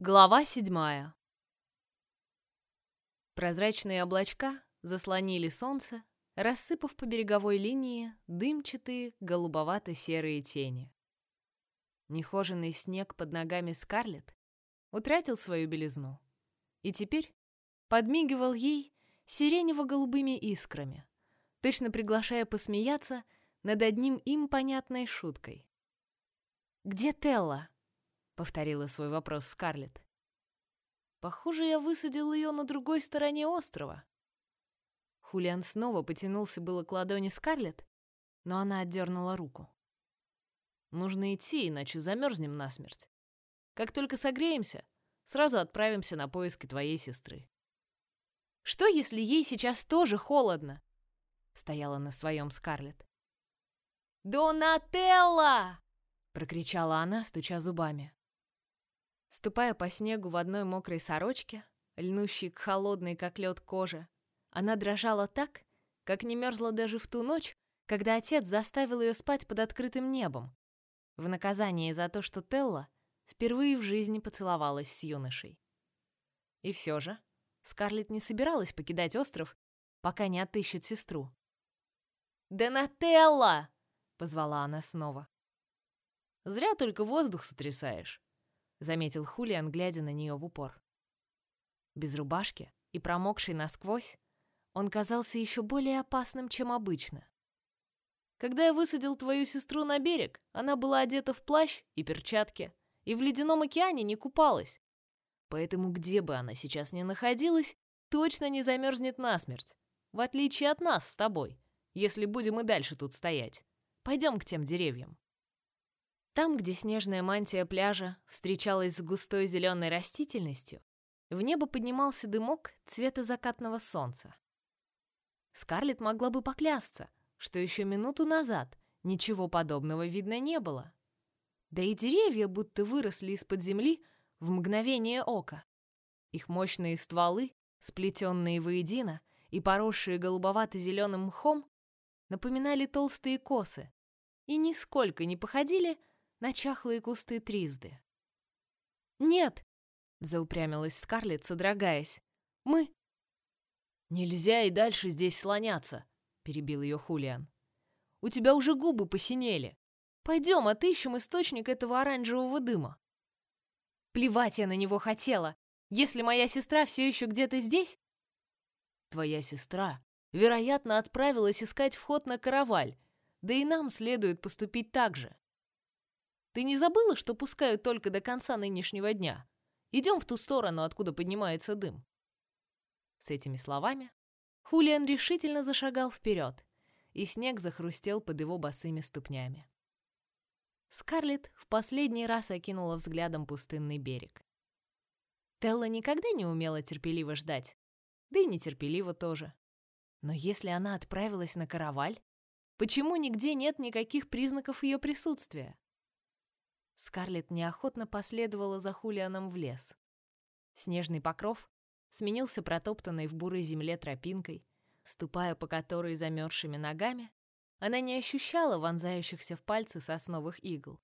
Глава седьмая. Прозрачные облачка заслонили солнце, рассыпав по береговой линии дымчатые голубовато-серые тени. Нехоженный снег под ногами Скарлетт утратил свою белизну и теперь подмигивал ей сиренево-голубыми искрами, точно приглашая посмеяться над одним им понятной шуткой. «Где Телла?» Повторила свой вопрос Скарлетт. Похоже, я высадил ее на другой стороне острова. Хулиан снова потянулся было к ладони Скарлетт, но она отдернула руку. Нужно идти, иначе замерзнем насмерть. Как только согреемся, сразу отправимся на поиски твоей сестры. Что, если ей сейчас тоже холодно? Стояла на своем Скарлетт. Донателла! прокричала она, стуча зубами. Ступая по снегу в одной мокрой сорочке, льнущей к холодной, как лед, коже, она дрожала так, как не мерзла даже в ту ночь, когда отец заставил ее спать под открытым небом, в наказание за то, что Телла впервые в жизни поцеловалась с юношей. И все же Скарлетт не собиралась покидать остров, пока не отыщет сестру. «Донателла!» — позвала она снова. «Зря только воздух сотрясаешь заметил Хулиан, глядя на нее в упор. Без рубашки и промокший насквозь, он казался еще более опасным, чем обычно. Когда я высадил твою сестру на берег, она была одета в плащ и перчатки, и в ледяном океане не купалась. Поэтому где бы она сейчас ни находилась, точно не замерзнет насмерть, в отличие от нас с тобой, если будем и дальше тут стоять. Пойдем к тем деревьям. Там, где снежная мантия пляжа встречалась с густой зеленой растительностью, в небо поднимался дымок цвета закатного солнца. Скарлетт могла бы поклясться, что еще минуту назад ничего подобного видно не было. Да и деревья будто выросли из-под земли в мгновение ока. Их мощные стволы, сплетенные воедино и поросшие голубовато-зеленым мхом, напоминали толстые косы и нисколько не походили на чахлые кусты тризды. «Нет!» — заупрямилась Скарлетт, содрогаясь. «Мы...» «Нельзя и дальше здесь слоняться!» — перебил ее Хулиан. «У тебя уже губы посинели. Пойдем отыщем источник этого оранжевого дыма». Плевать я на него хотела. Если моя сестра все еще где-то здесь... Твоя сестра, вероятно, отправилась искать вход на караваль, да и нам следует поступить так же. Ты не забыла, что пускают только до конца нынешнего дня? Идем в ту сторону, откуда поднимается дым». С этими словами Хулиан решительно зашагал вперед, и снег захрустел под его босыми ступнями. Скарлетт в последний раз окинула взглядом пустынный берег. Телла никогда не умела терпеливо ждать, да и нетерпеливо тоже. Но если она отправилась на караваль, почему нигде нет никаких признаков ее присутствия? Скарлетт неохотно последовала за Хулианом в лес. Снежный покров сменился протоптанной в бурой земле тропинкой, ступая по которой замерзшими ногами, она не ощущала вонзающихся в пальцы сосновых игл.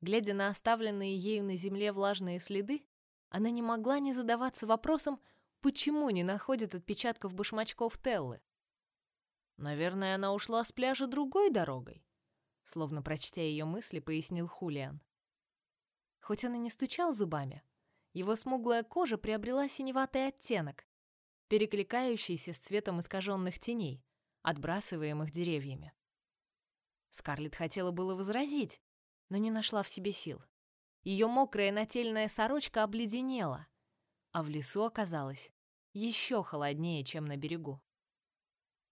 Глядя на оставленные ею на земле влажные следы, она не могла не задаваться вопросом, почему не находит отпечатков башмачков Теллы. Наверное, она ушла с пляжа другой дорогой. Словно прочтя ее мысли, пояснил Хулиан. Хоть он и не стучал зубами, его смуглая кожа приобрела синеватый оттенок, перекликающийся с цветом искаженных теней, отбрасываемых деревьями. Скарлетт хотела было возразить, но не нашла в себе сил. Ее мокрая нательная сорочка обледенела, а в лесу оказалось еще холоднее, чем на берегу.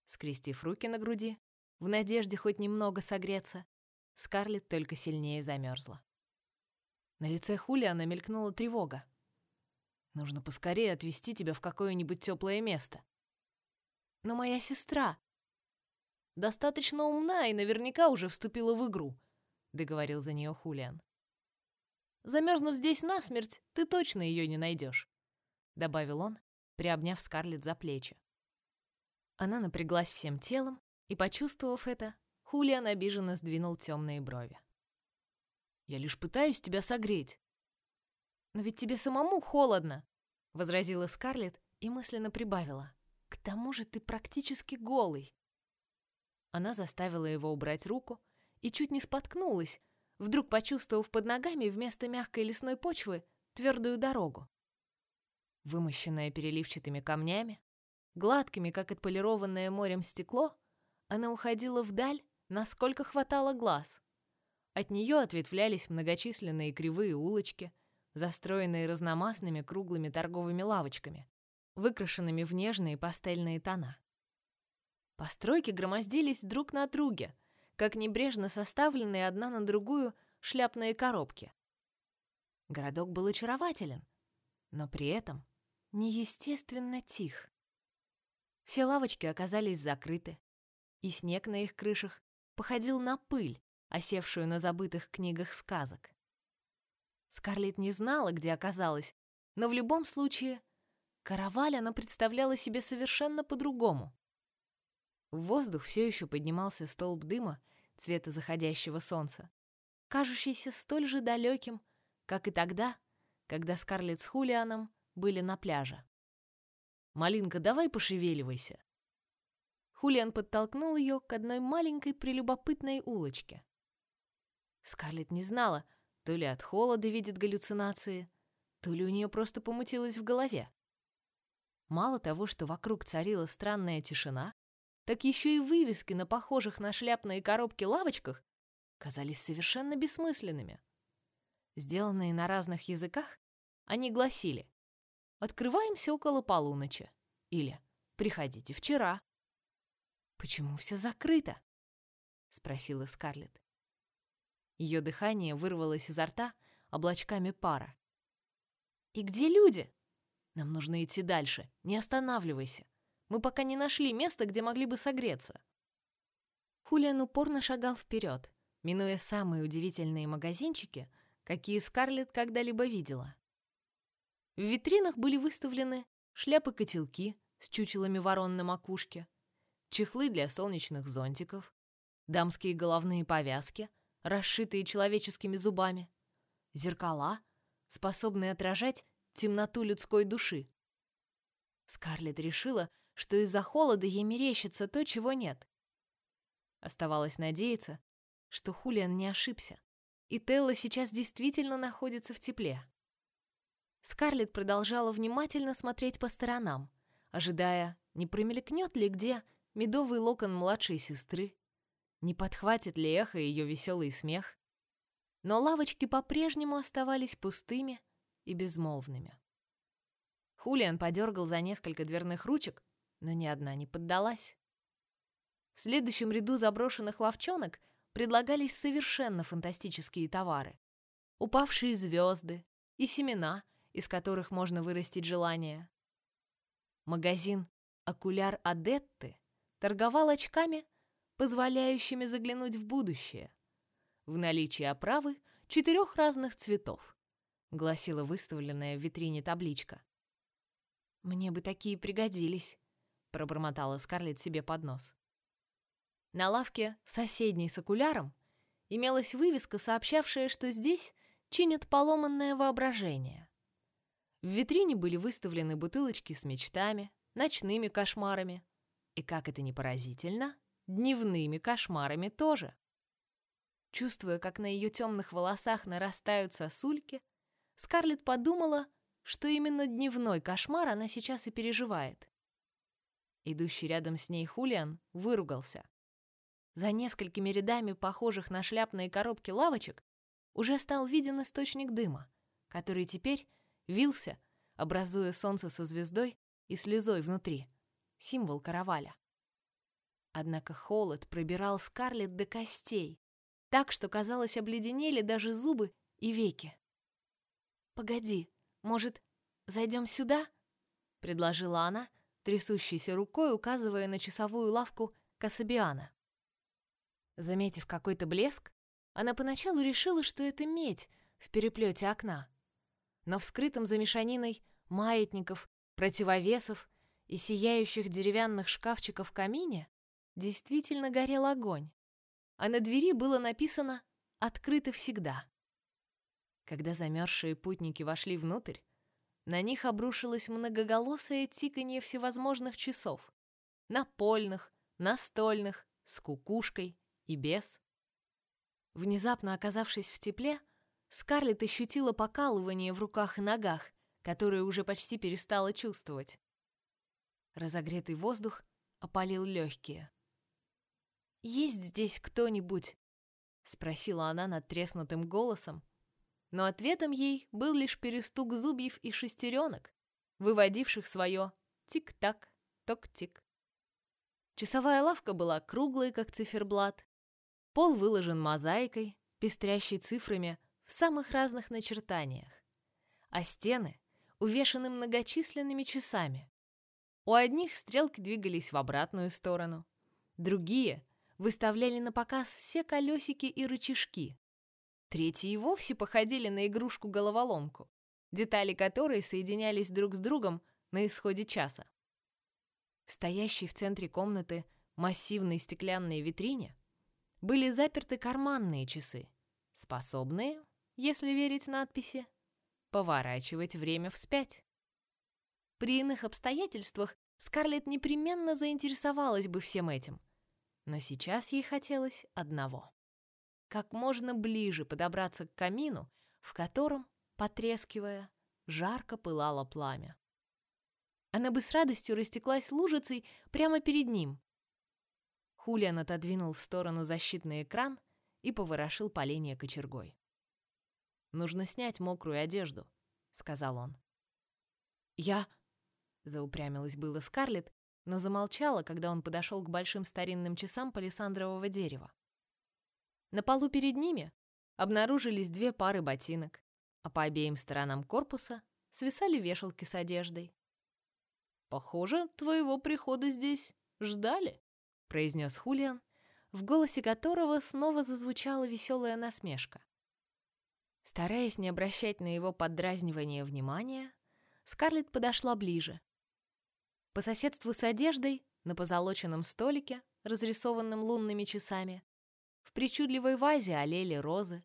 Скрестив руки на груди, в надежде хоть немного согреться, Скарлетт только сильнее замерзла. На лице Хулиана мелькнула тревога. Нужно поскорее отвезти тебя в какое-нибудь теплое место. Но моя сестра достаточно умна и наверняка уже вступила в игру, договорил за нее Хулиан. Замерзнув здесь насмерть, ты точно ее не найдешь, добавил он, приобняв Скарлетт за плечи. Она напряглась всем телом и, почувствовав это, Хулиан обиженно сдвинул темные брови. «Я лишь пытаюсь тебя согреть». «Но ведь тебе самому холодно!» — возразила Скарлетт и мысленно прибавила. «К тому же ты практически голый!» Она заставила его убрать руку и чуть не споткнулась, вдруг почувствовав под ногами вместо мягкой лесной почвы твердую дорогу. Вымощенная переливчатыми камнями, гладкими, как отполированное морем стекло, она уходила вдаль, насколько хватало глаз. От нее ответвлялись многочисленные кривые улочки, застроенные разномастными круглыми торговыми лавочками, выкрашенными в нежные пастельные тона. Постройки громоздились друг на друге, как небрежно составленные одна на другую шляпные коробки. Городок был очарователен, но при этом неестественно тих. Все лавочки оказались закрыты, и снег на их крышах походил на пыль, осевшую на забытых книгах сказок. Скарлетт не знала, где оказалась, но в любом случае караваль она представляла себе совершенно по-другому. В воздух все еще поднимался столб дыма цвета заходящего солнца, кажущийся столь же далеким, как и тогда, когда Скарлетт с Хулианом были на пляже. «Малинка, давай пошевеливайся!» Хулиан подтолкнул ее к одной маленькой прелюбопытной улочке. Скарлетт не знала, то ли от холода видит галлюцинации, то ли у нее просто помутилось в голове. Мало того, что вокруг царила странная тишина, так еще и вывески на похожих на шляпные коробки лавочках казались совершенно бессмысленными. Сделанные на разных языках, они гласили «Открываемся около полуночи» или «Приходите вчера». «Почему все закрыто?» — спросила Скарлетт. Ее дыхание вырвалось изо рта облачками пара. «И где люди?» «Нам нужно идти дальше. Не останавливайся. Мы пока не нашли места, где могли бы согреться». Хулиан упорно шагал вперед, минуя самые удивительные магазинчики, какие Скарлетт когда-либо видела. В витринах были выставлены шляпы-котелки с чучелами ворон на макушке, чехлы для солнечных зонтиков, дамские головные повязки — расшитые человеческими зубами, зеркала, способные отражать темноту людской души. Скарлетт решила, что из-за холода ей мерещится то, чего нет. Оставалось надеяться, что Хулиан не ошибся, и Телла сейчас действительно находится в тепле. Скарлетт продолжала внимательно смотреть по сторонам, ожидая, не промелькнет ли где медовый локон младшей сестры, не подхватит ли эхо ее веселый смех. Но лавочки по-прежнему оставались пустыми и безмолвными. Хулиан подергал за несколько дверных ручек, но ни одна не поддалась. В следующем ряду заброшенных лавчонок предлагались совершенно фантастические товары. Упавшие звезды и семена, из которых можно вырастить желание. Магазин «Окуляр Адетты» торговал очками позволяющими заглянуть в будущее. В наличии оправы четырех разных цветов, гласила выставленная в витрине табличка. Мне бы такие пригодились, пробормотала Скарлетт себе под нос. На лавке, соседней с окуляром, имелась вывеска, сообщавшая, что здесь чинят поломанное воображение. В витрине были выставлены бутылочки с мечтами, ночными кошмарами, и, как это не поразительно, дневными кошмарами тоже. Чувствуя, как на ее темных волосах нарастают сосульки, Скарлетт подумала, что именно дневной кошмар она сейчас и переживает. Идущий рядом с ней Хулиан выругался. За несколькими рядами похожих на шляпные коробки лавочек уже стал виден источник дыма, который теперь вился, образуя солнце со звездой и слезой внутри, символ караваля. Однако холод пробирал Скарлетт до костей, так что, казалось, обледенели даже зубы и веки. «Погоди, может, зайдем сюда?» — предложила она, трясущейся рукой, указывая на часовую лавку Касабиана. Заметив какой-то блеск, она поначалу решила, что это медь в переплете окна. Но в скрытом за мешаниной маятников, противовесов и сияющих деревянных шкафчиков в камине действительно горел огонь, а на двери было написано «Открыто всегда». Когда замерзшие путники вошли внутрь, на них обрушилось многоголосое тиканье всевозможных часов. Напольных, настольных, с кукушкой и без. Внезапно оказавшись в тепле, Скарлетт ощутила покалывание в руках и ногах, которое уже почти перестала чувствовать. Разогретый воздух опалил легкие. «Есть здесь кто-нибудь?» — спросила она надтреснутым голосом, но ответом ей был лишь перестук зубьев и шестеренок, выводивших свое тик-так, ток-тик. Часовая лавка была круглой, как циферблат, пол выложен мозаикой, пестрящей цифрами в самых разных начертаниях, а стены увешаны многочисленными часами. У одних стрелки двигались в обратную сторону, другие выставляли на показ все колесики и рычажки. Третьи и вовсе походили на игрушку-головоломку, детали которой соединялись друг с другом на исходе часа. В стоящей в центре комнаты массивной стеклянной витрине были заперты карманные часы, способные, если верить надписи, поворачивать время вспять. При иных обстоятельствах Скарлетт непременно заинтересовалась бы всем этим, но сейчас ей хотелось одного — как можно ближе подобраться к камину, в котором, потрескивая, жарко пылало пламя. Она бы с радостью растеклась лужицей прямо перед ним. Хулиан отодвинул в сторону защитный экран и поворошил поленья кочергой. «Нужно снять мокрую одежду», — сказал он. «Я...» — заупрямилась было Скарлетт, но замолчала, когда он подошел к большим старинным часам палисандрового дерева. На полу перед ними обнаружились две пары ботинок, а по обеим сторонам корпуса свисали вешалки с одеждой. «Похоже, твоего прихода здесь ждали», — произнес Хулиан, в голосе которого снова зазвучала веселая насмешка. Стараясь не обращать на его поддразнивание внимания, Скарлетт подошла ближе по соседству с одеждой, на позолоченном столике, разрисованном лунными часами, в причудливой вазе олели розы,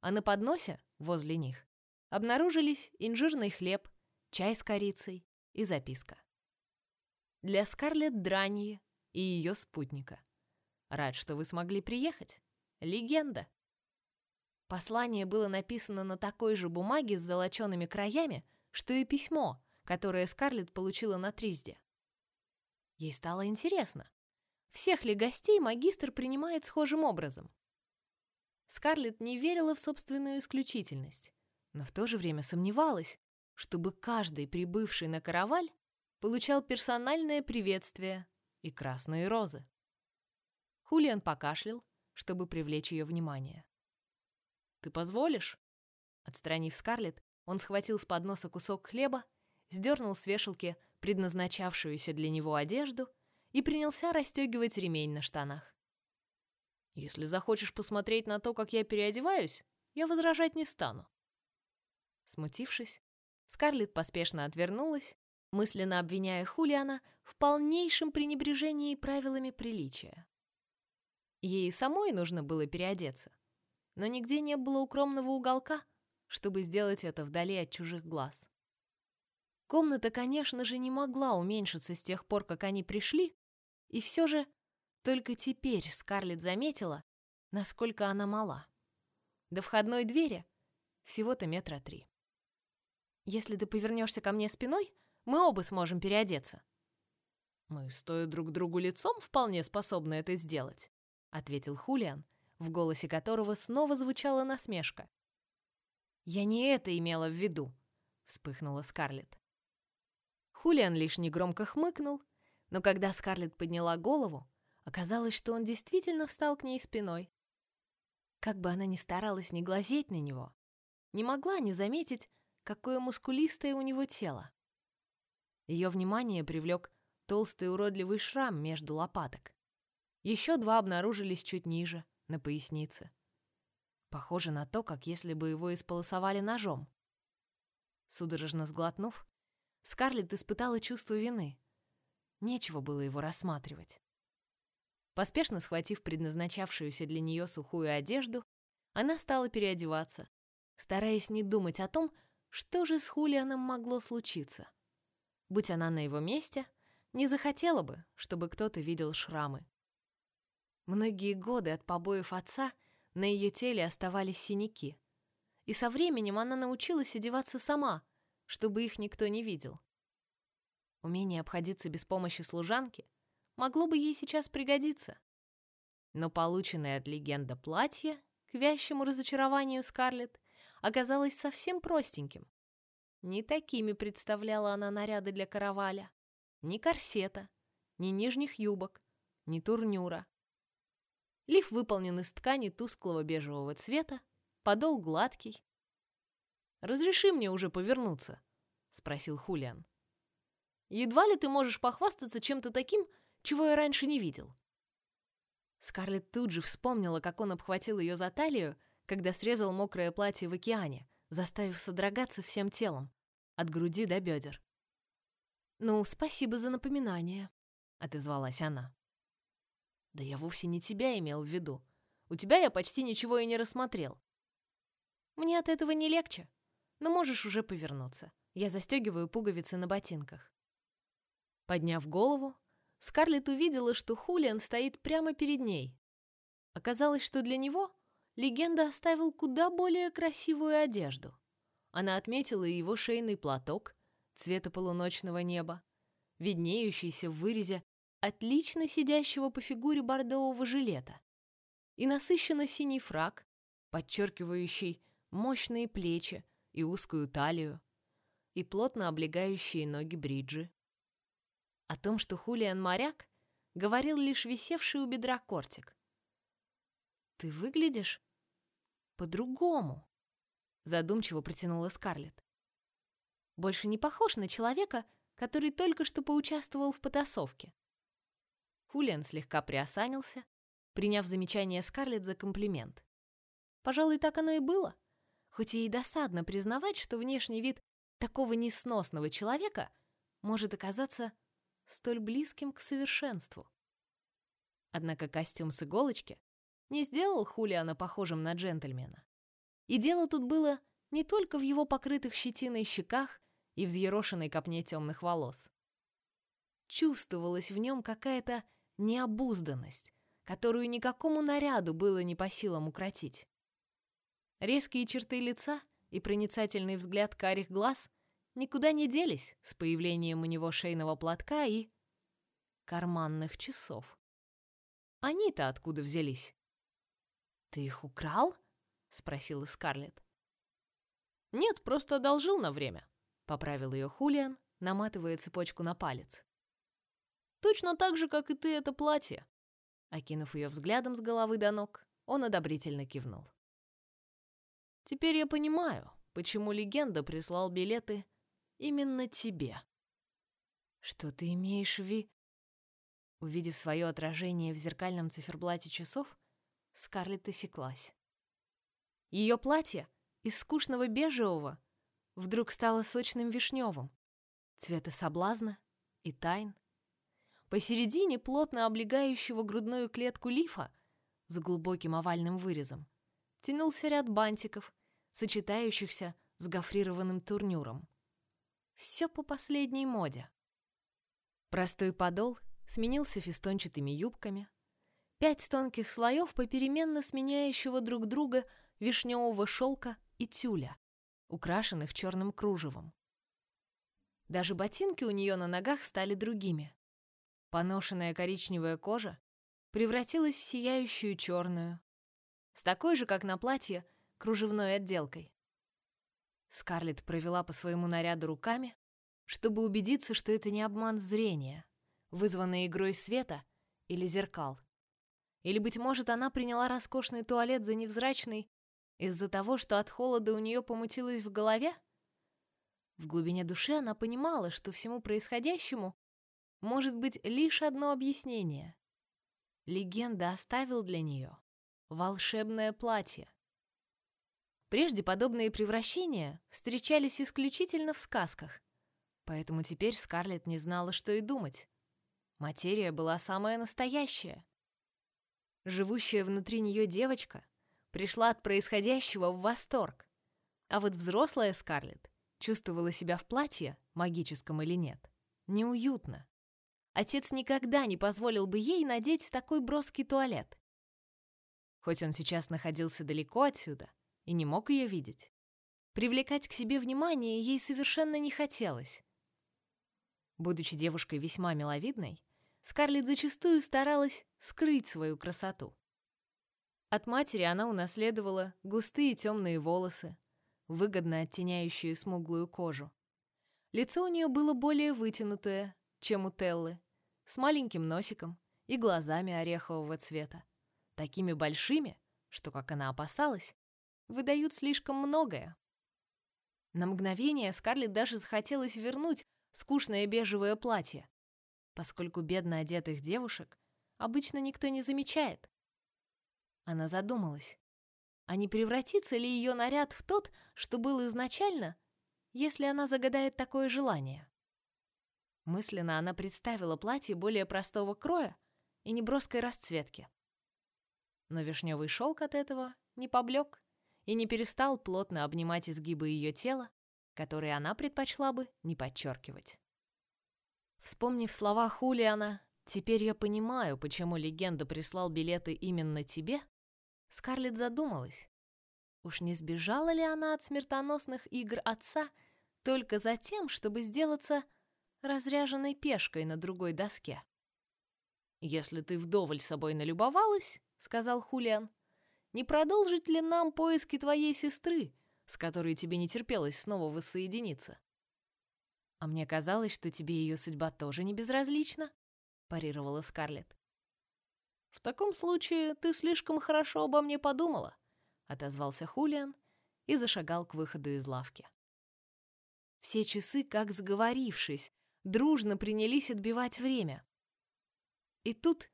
а на подносе, возле них, обнаружились инжирный хлеб, чай с корицей и записка. Для Скарлетт Драньи и ее спутника. Рад, что вы смогли приехать. Легенда. Послание было написано на такой же бумаге с золочеными краями, что и письмо, которое Скарлетт получила на Тризде. Ей стало интересно, всех ли гостей магистр принимает схожим образом. Скарлетт не верила в собственную исключительность, но в то же время сомневалась, чтобы каждый прибывший на караваль получал персональное приветствие и красные розы. Хулиан покашлял, чтобы привлечь ее внимание. «Ты позволишь?» Отстранив Скарлетт, он схватил с подноса кусок хлеба сдернул с вешалки предназначавшуюся для него одежду и принялся расстегивать ремень на штанах. «Если захочешь посмотреть на то, как я переодеваюсь, я возражать не стану». Смутившись, Скарлетт поспешно отвернулась, мысленно обвиняя Хулиана в полнейшем пренебрежении правилами приличия. Ей самой нужно было переодеться, но нигде не было укромного уголка, чтобы сделать это вдали от чужих глаз. Комната, конечно же, не могла уменьшиться с тех пор, как они пришли, и все же только теперь Скарлетт заметила, насколько она мала. До входной двери всего-то метра три. «Если ты повернешься ко мне спиной, мы оба сможем переодеться». «Мы, стоя друг другу лицом, вполне способны это сделать», — ответил Хулиан, в голосе которого снова звучала насмешка. «Я не это имела в виду», — вспыхнула Скарлетт. Хулиан лишь негромко хмыкнул, но когда Скарлетт подняла голову, оказалось, что он действительно встал к ней спиной. Как бы она ни старалась не глазеть на него, не могла не заметить, какое мускулистое у него тело. Ее внимание привлек толстый уродливый шрам между лопаток. Еще два обнаружились чуть ниже, на пояснице. Похоже на то, как если бы его исполосовали ножом. Судорожно сглотнув, Скарлетт испытала чувство вины. Нечего было его рассматривать. Поспешно схватив предназначавшуюся для нее сухую одежду, она стала переодеваться, стараясь не думать о том, что же с Хулианом могло случиться. Будь она на его месте, не захотела бы, чтобы кто-то видел шрамы. Многие годы от побоев отца на ее теле оставались синяки, и со временем она научилась одеваться сама, чтобы их никто не видел. Умение обходиться без помощи служанки могло бы ей сейчас пригодиться. Но полученное от легенда платье, к вящему разочарованию Скарлетт, оказалось совсем простеньким. Не такими представляла она наряды для караваля. Ни корсета, ни нижних юбок, ни турнюра. Лиф выполнен из ткани тусклого бежевого цвета, подол гладкий. «Разреши мне уже повернуться», — спросил Хулиан. «Едва ли ты можешь похвастаться чем-то таким, чего я раньше не видел». Скарлетт тут же вспомнила, как он обхватил ее за талию, когда срезал мокрое платье в океане, заставив содрогаться всем телом, от груди до бедер. «Ну, спасибо за напоминание», — отозвалась она. «Да я вовсе не тебя имел в виду. У тебя я почти ничего и не рассмотрел. Мне от этого не легче, но можешь уже повернуться. Я застегиваю пуговицы на ботинках». Подняв голову, Скарлетт увидела, что Хулиан стоит прямо перед ней. Оказалось, что для него легенда оставил куда более красивую одежду. Она отметила и его шейный платок цвета полуночного неба, виднеющийся в вырезе отлично сидящего по фигуре бордового жилета, и насыщенно синий фрак, подчеркивающий мощные плечи и узкую талию, и плотно облегающие ноги бриджи. О том, что Хулиан моряк, говорил лишь висевший у бедра кортик. «Ты выглядишь по-другому», — задумчиво протянула Скарлетт. «Больше не похож на человека, который только что поучаствовал в потасовке». Хулиан слегка приосанился, приняв замечание Скарлетт за комплимент. Пожалуй, так оно и было, хоть и досадно признавать, что внешний вид такого несносного человека может оказаться столь близким к совершенству. Однако костюм с иголочки не сделал Хулиана похожим на джентльмена. И дело тут было не только в его покрытых щетиной щеках и взъерошенной копне темных волос. Чувствовалась в нем какая-то необузданность, которую никакому наряду было не по силам укротить. Резкие черты лица и проницательный взгляд карих глаз никуда не делись с появлением у него шейного платка и карманных часов. Они-то откуда взялись? Ты их украл? спросила Скарлетт. Нет, просто одолжил на время, поправил ее Хулиан, наматывая цепочку на палец. Точно так же, как и ты это платье. Окинув ее взглядом с головы до ног, он одобрительно кивнул. Теперь я понимаю, почему легенда прислал билеты Именно тебе. Что ты имеешь в виду? Увидев свое отражение в зеркальном циферблате часов, Скарлетт осеклась. Ее платье из скучного бежевого вдруг стало сочным вишневым, цвета соблазна и тайн. Посередине плотно облегающего грудную клетку лифа с глубоким овальным вырезом тянулся ряд бантиков, сочетающихся с гофрированным турнюром. Все по последней моде. Простой подол сменился фестончатыми юбками, пять тонких слоев попеременно сменяющего друг друга вишневого шелка и тюля, украшенных черным кружевом. Даже ботинки у нее на ногах стали другими. Поношенная коричневая кожа превратилась в сияющую черную, с такой же, как на платье, кружевной отделкой. Скарлетт провела по своему наряду руками, чтобы убедиться, что это не обман зрения, вызванный игрой света или зеркал. Или, быть может, она приняла роскошный туалет за невзрачный из-за того, что от холода у нее помутилось в голове? В глубине души она понимала, что всему происходящему может быть лишь одно объяснение. Легенда оставил для нее волшебное платье. Прежде подобные превращения встречались исключительно в сказках, поэтому теперь Скарлетт не знала, что и думать. Материя была самая настоящая. Живущая внутри нее девочка пришла от происходящего в восторг, А вот взрослая Скарлетт чувствовала себя в платье, магическом или нет, неуютно. Отец никогда не позволил бы ей надеть такой броский туалет. Хоть он сейчас находился далеко отсюда и не мог ее видеть, привлекать к себе внимание ей совершенно не хотелось. Будучи девушкой весьма миловидной, Скарлетт зачастую старалась скрыть свою красоту. От матери она унаследовала густые темные волосы, выгодно оттеняющие смуглую кожу. Лицо у нее было более вытянутое, чем у Теллы, с маленьким носиком и глазами орехового цвета, такими большими, что, как она опасалась, выдают слишком многое. На мгновение Скарлетт даже захотелось вернуть скучное бежевое платье, поскольку бедно одетых девушек обычно никто не замечает. Она задумалась, а не превратится ли ее наряд в тот, что был изначально, если она загадает такое желание? Мысленно она представила платье более простого кроя и неброской расцветки. Но вишневый шелк от этого не поблек и не перестал плотно обнимать изгибы ее тела, которые она предпочла бы не подчеркивать. Вспомнив слова Хулиана «Теперь я понимаю, почему легенда прислал билеты именно тебе», Скарлетт задумалась. Уж не сбежала ли она от смертоносных игр отца только за тем, чтобы сделаться разряженной пешкой на другой доске? «Если ты вдоволь собой налюбовалась», — сказал Хулиан, «не продолжить ли нам поиски твоей сестры, с которой тебе не терпелось снова воссоединиться?» «А мне казалось, что тебе ее судьба тоже не безразлична», — парировала Скарлетт. «В таком случае ты слишком хорошо обо мне подумала», — отозвался Хулиан и зашагал к выходу из лавки. Все часы, как сговорившись, дружно принялись отбивать время. И тут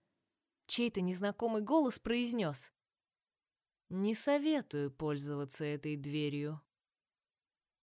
чей-то незнакомый голос произнес «Не советую пользоваться этой дверью».